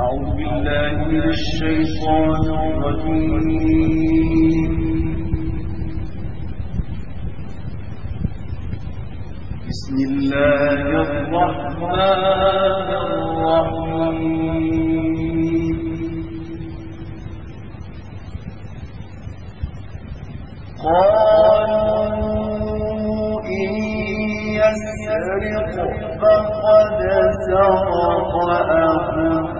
أعوذ بالله من الشيطان الرجيم. بسم الله الرحمن الرحيم. قالوا إن يسرق فقد سرق أخوه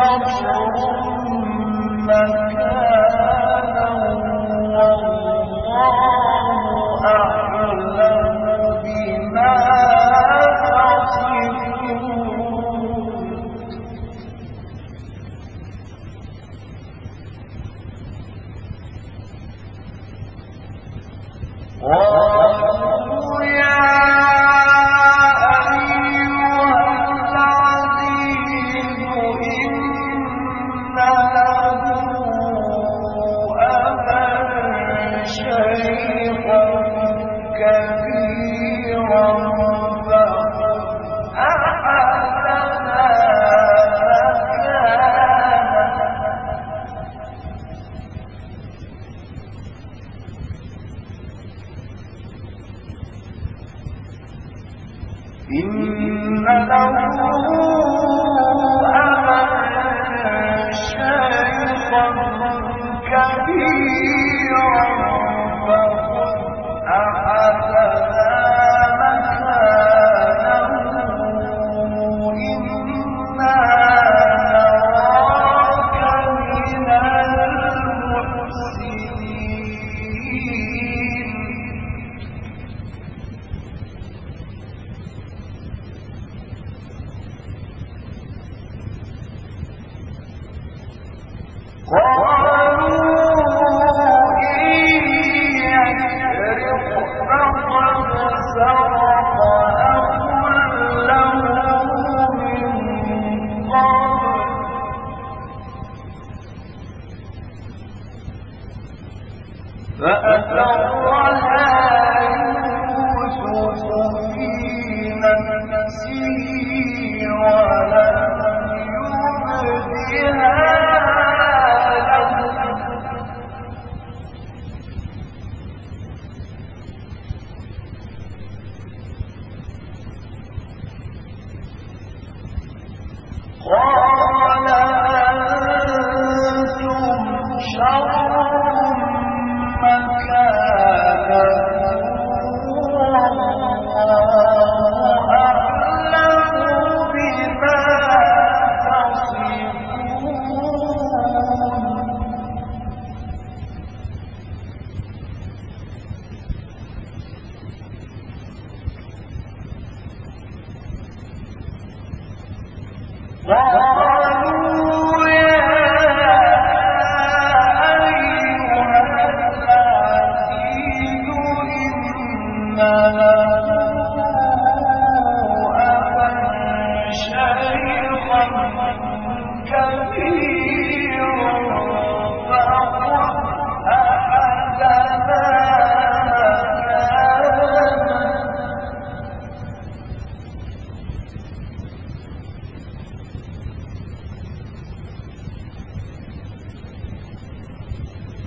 بشر مكين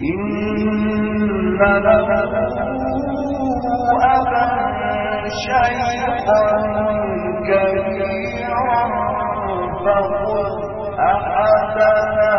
إن له أبا شيخا كبيرا فخذ أحدنا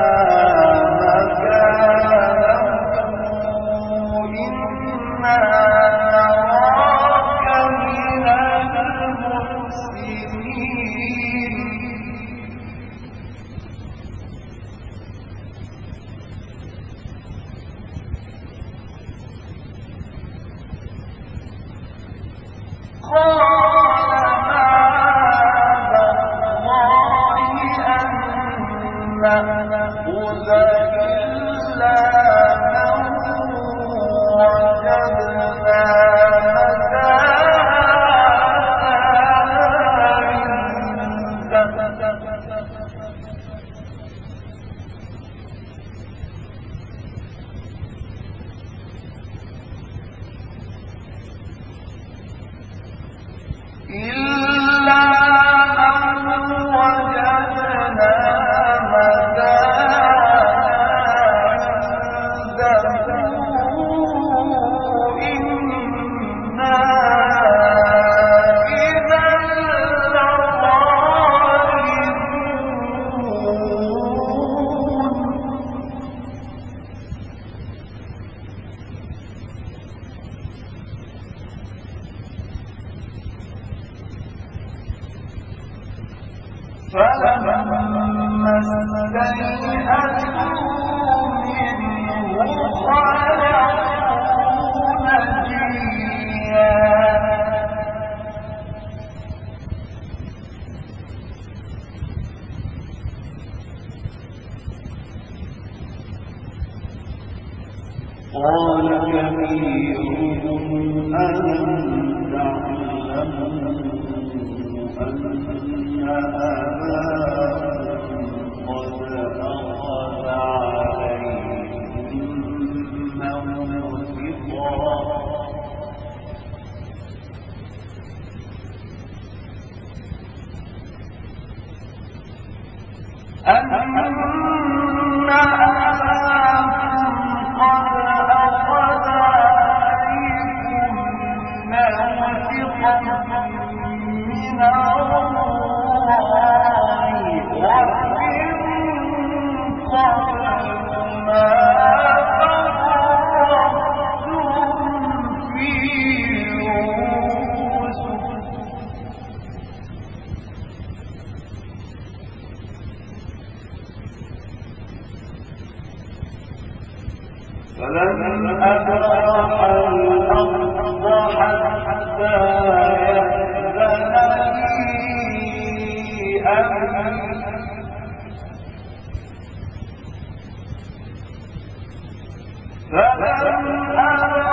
فلم أرى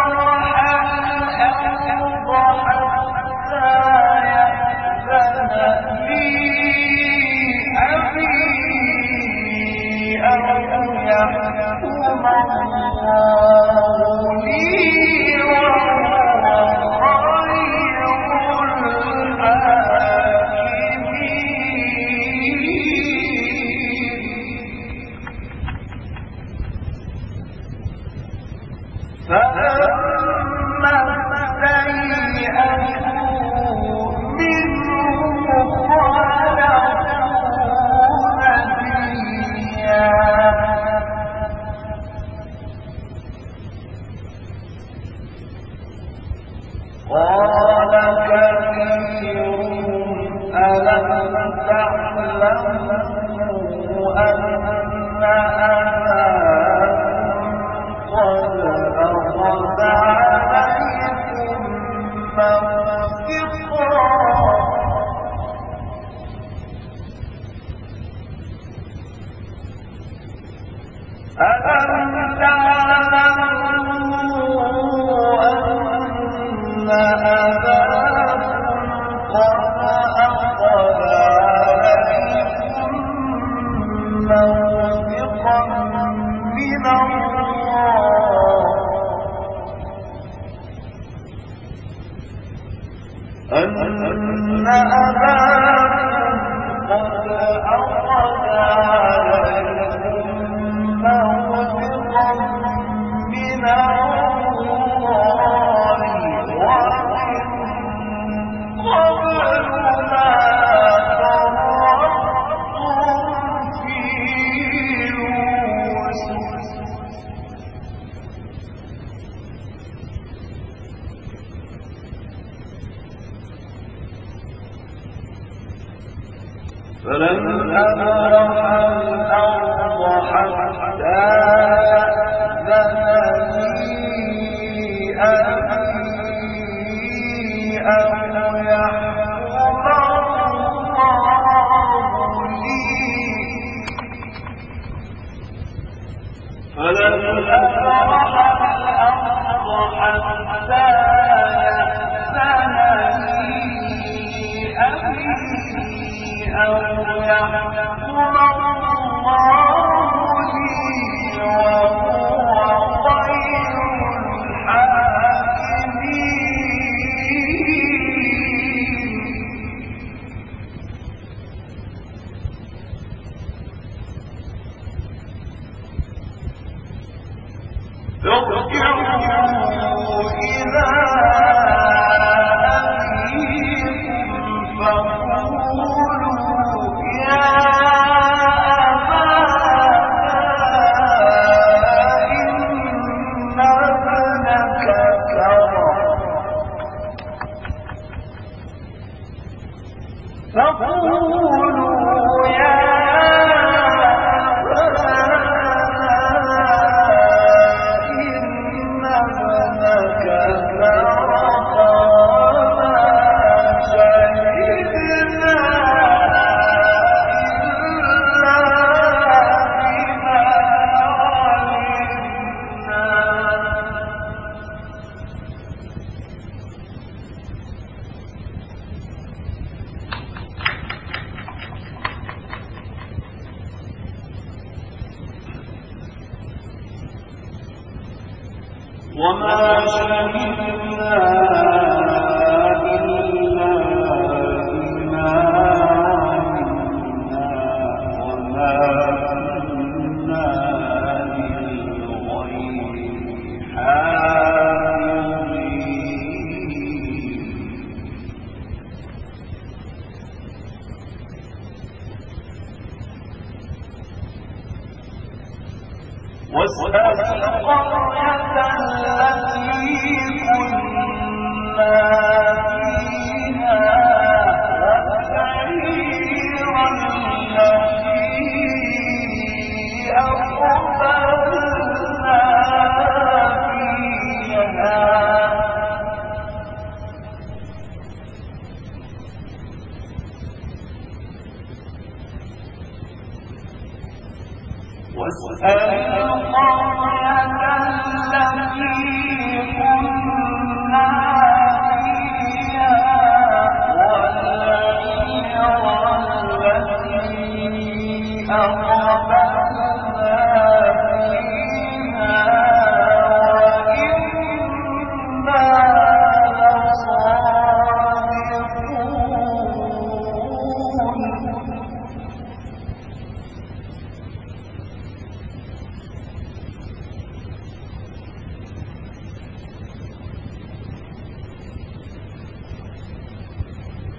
حتى واسأل القرية التي كنا فيها والسعير الذي أقبلنا فيها واسأل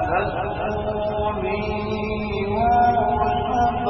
فتحسسوا من يوسف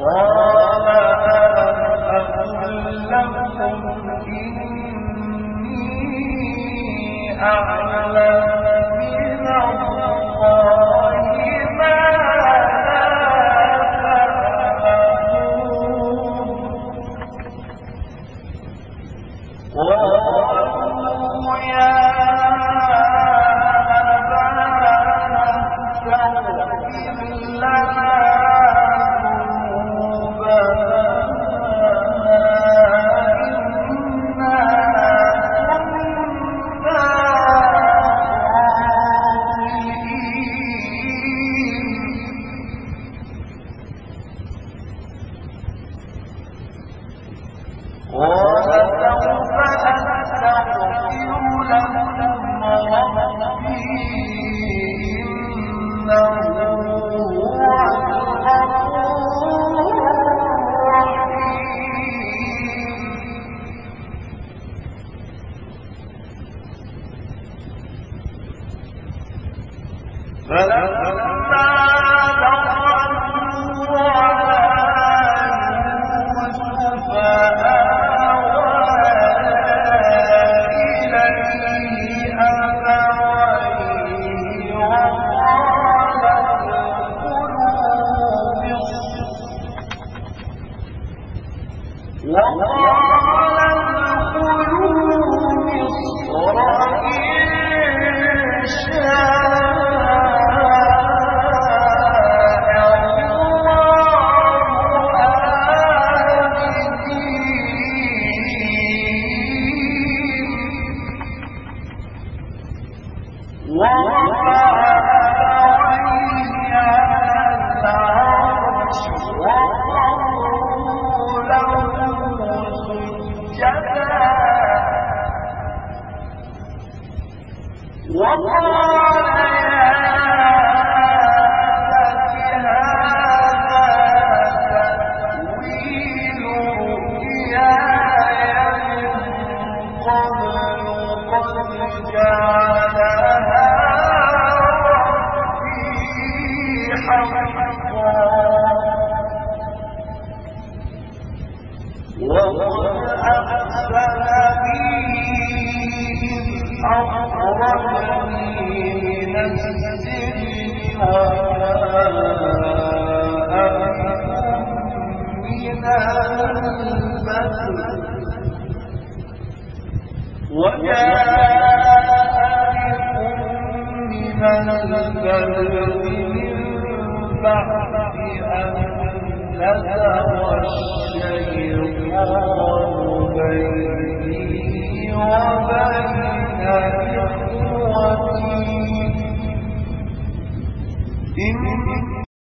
Oh. إن